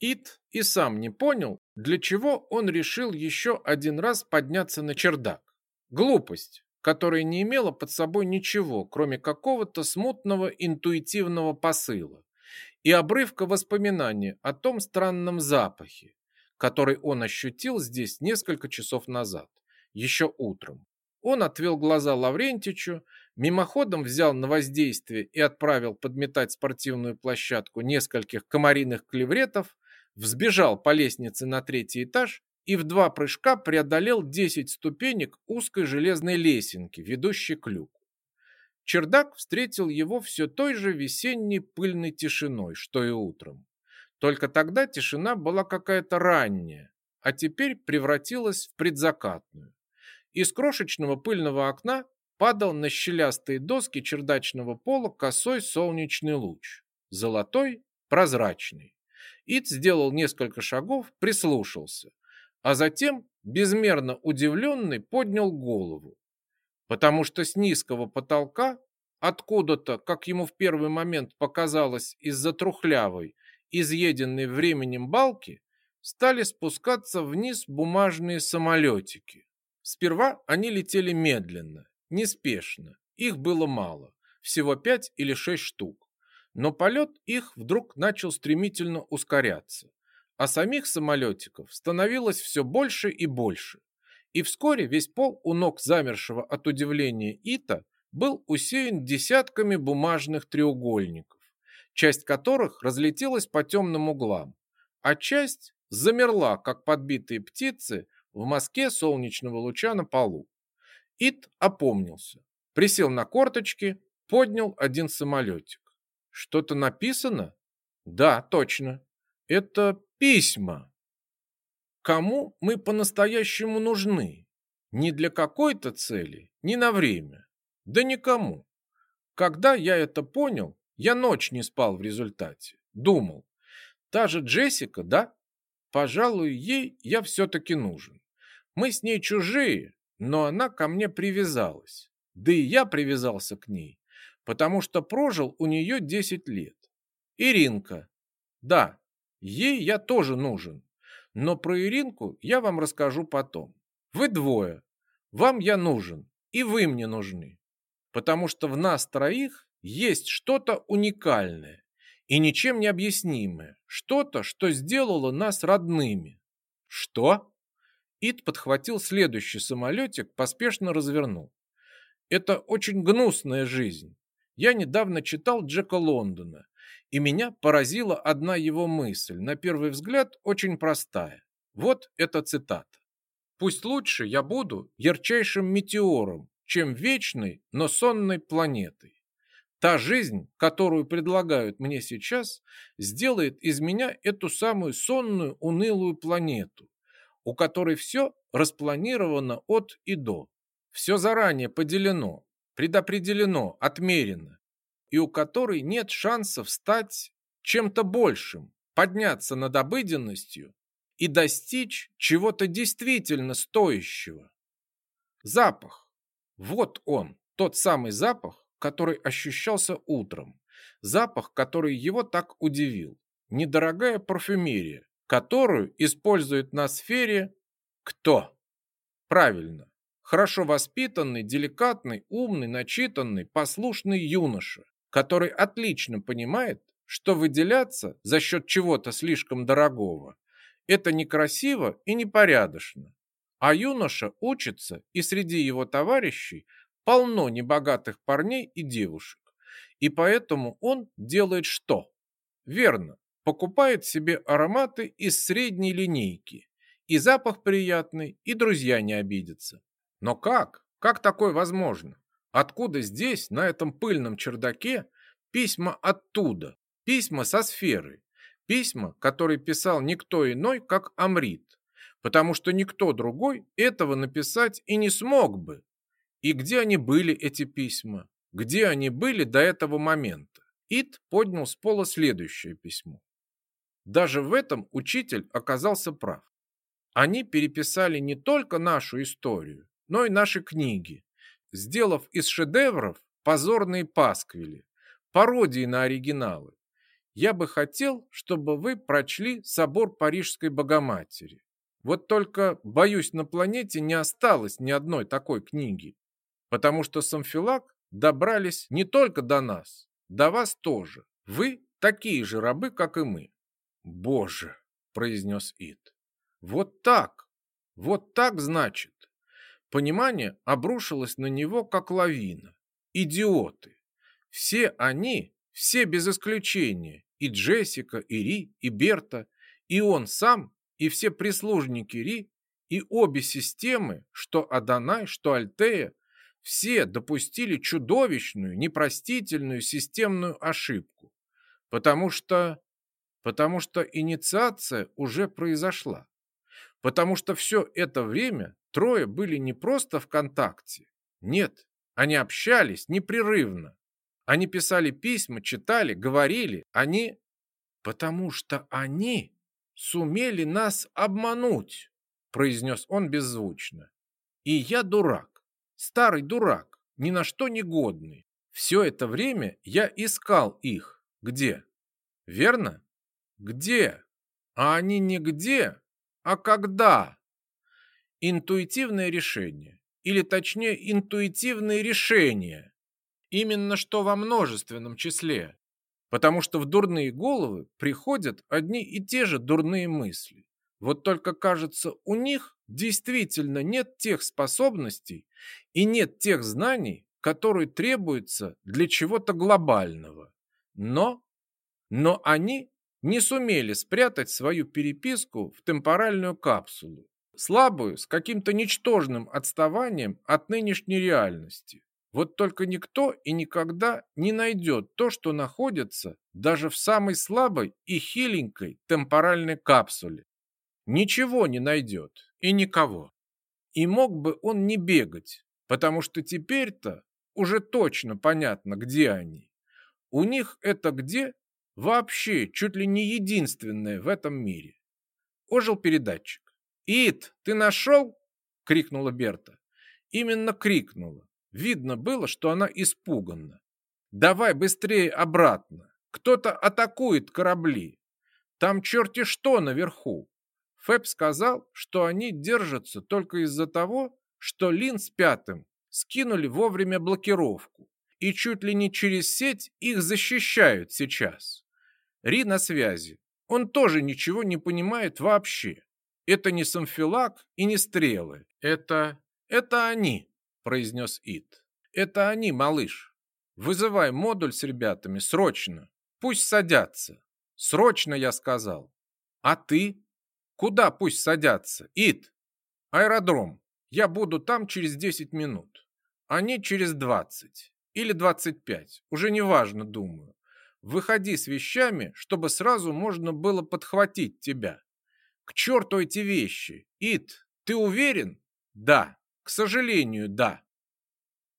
Ит и сам не понял, для чего он решил еще один раз подняться на чердак. Глупость, которая не имела под собой ничего, кроме какого-то смутного интуитивного посыла и обрывка воспоминания о том странном запахе, который он ощутил здесь несколько часов назад, еще утром. Он отвел глаза Лаврентичу, мимоходом взял на воздействие и отправил подметать спортивную площадку нескольких комариных клевретов, взбежал по лестнице на третий этаж и в два прыжка преодолел 10 ступенек узкой железной лесенки, ведущей к люку. Чердак встретил его все той же весенней пыльной тишиной, что и утром. Только тогда тишина была какая-то ранняя, а теперь превратилась в предзакатную. Из крошечного пыльного окна падал на щелястые доски чердачного пола косой солнечный луч. Золотой, прозрачный. Ит сделал несколько шагов, прислушался, а затем, безмерно удивленный, поднял голову. Потому что с низкого потолка, откуда-то, как ему в первый момент показалось, из-за трухлявой, изъеденной временем балки, стали спускаться вниз бумажные самолетики. Сперва они летели медленно, неспешно. Их было мало, всего пять или шесть штук. Но полет их вдруг начал стремительно ускоряться, а самих самолетиков становилось все больше и больше. И вскоре весь пол у ног замершего от удивления Ита был усеян десятками бумажных треугольников, часть которых разлетелась по темным углам, а часть замерла, как подбитые птицы, в мазке солнечного луча на полу. Ит опомнился, присел на корточки, поднял один самолетик. Что-то написано? Да, точно. Это письма. Кому мы по-настоящему нужны? Не для какой-то цели, не на время. Да никому. Когда я это понял, я ночь не спал в результате. Думал, та же Джессика, да? Пожалуй, ей я все-таки нужен. Мы с ней чужие, но она ко мне привязалась. Да и я привязался к ней, потому что прожил у нее 10 лет. Иринка. Да, ей я тоже нужен. Но про Иринку я вам расскажу потом. Вы двое. Вам я нужен, и вы мне нужны. Потому что в нас троих есть что-то уникальное и ничем не объяснимое. Что-то, что сделало нас родными. Что? Ид подхватил следующий самолетик, поспешно развернул. Это очень гнусная жизнь. Я недавно читал Джека Лондона, и меня поразила одна его мысль, на первый взгляд очень простая. Вот эта цитата. «Пусть лучше я буду ярчайшим метеором, чем вечной, но сонной планетой. Та жизнь, которую предлагают мне сейчас, сделает из меня эту самую сонную, унылую планету, у которой все распланировано от и до. Все заранее поделено, предопределено, отмерено, и у которой нет шансов стать чем-то большим, подняться над обыденностью и достичь чего-то действительно стоящего. Запах. Вот он, тот самый запах, который ощущался утром. Запах, который его так удивил. Недорогая парфюмерия, которую использует на сфере кто? Правильно, хорошо воспитанный, деликатный, умный, начитанный, послушный юноша, который отлично понимает, что выделяться за счет чего-то слишком дорогого – это некрасиво и непорядочно. А юноша учится, и среди его товарищей полно небогатых парней и девушек. И поэтому он делает что? Верно, покупает себе ароматы из средней линейки. И запах приятный, и друзья не обидятся. Но как? Как такое возможно? Откуда здесь, на этом пыльном чердаке, письма оттуда? Письма со сферы. Письма, которые писал никто иной, как Амрит. Потому что никто другой этого написать и не смог бы. И где они были, эти письма? Где они были до этого момента? Ит поднял с пола следующее письмо. Даже в этом учитель оказался прав. Они переписали не только нашу историю, но и наши книги, сделав из шедевров позорные пасквили, пародии на оригиналы. я бы хотел, чтобы вы прочли собор Парижской Богоматери. Вот только, боюсь, на планете не осталось ни одной такой книги, потому что самфилак добрались не только до нас, до вас тоже. Вы такие же рабы, как и мы. Боже, произнес Ид. Вот так, вот так значит. Понимание обрушилось на него, как лавина. Идиоты. Все они, все без исключения, и Джессика, и Ри, и Берта, и он сам, и все прислужники Ри, и обе системы, что Адонай, что Альтея, все допустили чудовищную, непростительную системную ошибку. Потому что... Потому что инициация уже произошла. Потому что все это время трое были не просто в контакте. Нет, они общались непрерывно. Они писали письма, читали, говорили. Они... Потому что они сумели нас обмануть, произнес он беззвучно. И я дурак, старый дурак, ни на что не годный. Все это время я искал их. Где? Верно? Где? А они не где, а когда? Интуитивное решение. Или точнее, интуитивные решения. Именно что во множественном числе. Потому что в дурные головы приходят одни и те же дурные мысли. Вот только кажется, у них действительно нет тех способностей и нет тех знаний, которые требуются для чего-то глобального. Но, но они не сумели спрятать свою переписку в темпоральную капсулу, слабую, с каким-то ничтожным отставанием от нынешней реальности. Вот только никто и никогда не найдет то, что находится даже в самой слабой и хиленькой темпоральной капсуле. Ничего не найдет и никого. И мог бы он не бегать, потому что теперь-то уже точно понятно, где они. У них это где вообще чуть ли не единственное в этом мире. Ожил передатчик. «Ит, ты нашел?» — крикнула Берта. Именно крикнула. Видно было, что она испугана. «Давай быстрее обратно! Кто-то атакует корабли! Там черти что наверху!» Фэб сказал, что они держатся только из-за того, что Лин с пятым скинули вовремя блокировку, и чуть ли не через сеть их защищают сейчас. Ри на связи. Он тоже ничего не понимает вообще. Это не самфилак и не стрелы. Это... это они произнес Ит. «Это они, малыш. Вызывай модуль с ребятами срочно. Пусть садятся. Срочно, я сказал. А ты? Куда пусть садятся? Ит? Аэродром. Я буду там через 10 минут. Они через 20. Или 25. Уже не важно, думаю. Выходи с вещами, чтобы сразу можно было подхватить тебя. К черту эти вещи. Ит, ты уверен? Да. К сожалению, да.